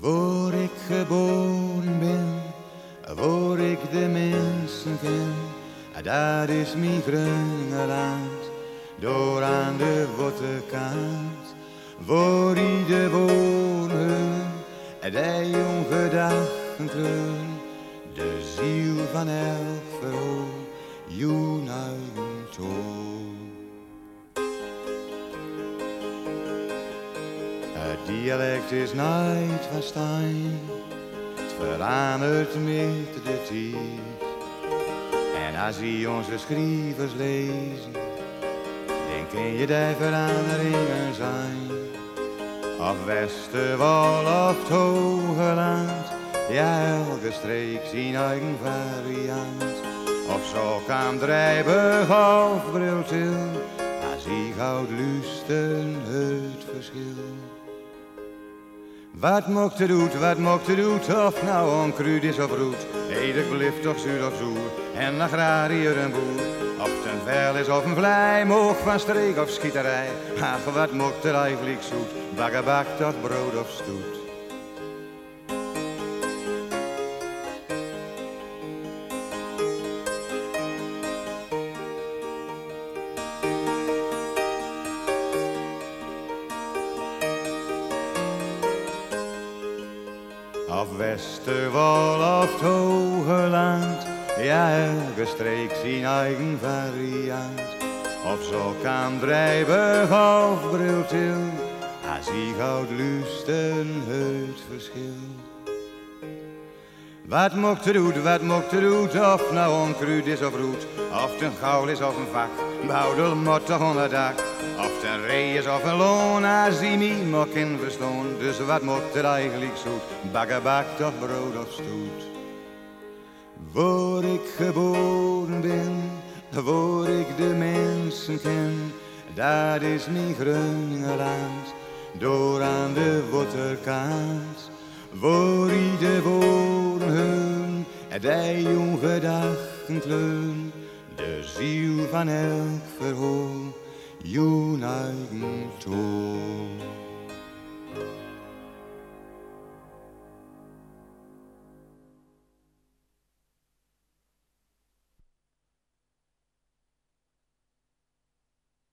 Voor ik geboren ben, voor ik de mensen ken, daar is mijn Grengeland, door aan de waterkant. Voor ieder wonen, die ongedachten kleur, de ziel van elk verhoor, jou naar Het dialect is nooit van staan, het verandert met de tijd. En als je onze schrijvers lezen, dan kun je de veranderingen zijn. Of Westerwal of het Hoge Land, ja elke streek zijn eigen variant. Of zo kan Drijburg of Briltil, als ik houd lusten het verschil. Wat mocht er doet, wat mocht er doet, of nou onkruid is of roet. Edig blijft toch zuur of zoer, en agrariër en boer. Of het een vel is of een vlei, moog van streek of schieterij. Ach, wat mocht er eigenlijk zoet, baggebak toch brood of stoet. Of Westerwal of het ja elke streek zijn eigen variant. Of zo kan Drijburg of Briltil, als ik houd lusten het verschil. Wat mocht er doet, wat mocht er doet, of nou onkruid is of roet, of een gauw is of een vak, boudel mot onder dak. Of het een ree is of een loon, als die mok in verstaan. Dus wat mocht er eigenlijk zoet, bakkebak toch brood of stoet. Waar ik geboren ben, waar ik de mensen ken, dat is mijn land, door aan de waterkant. Waar ieder woorden hun, de jong gedachten kleun, de ziel van elk verhoor, jún.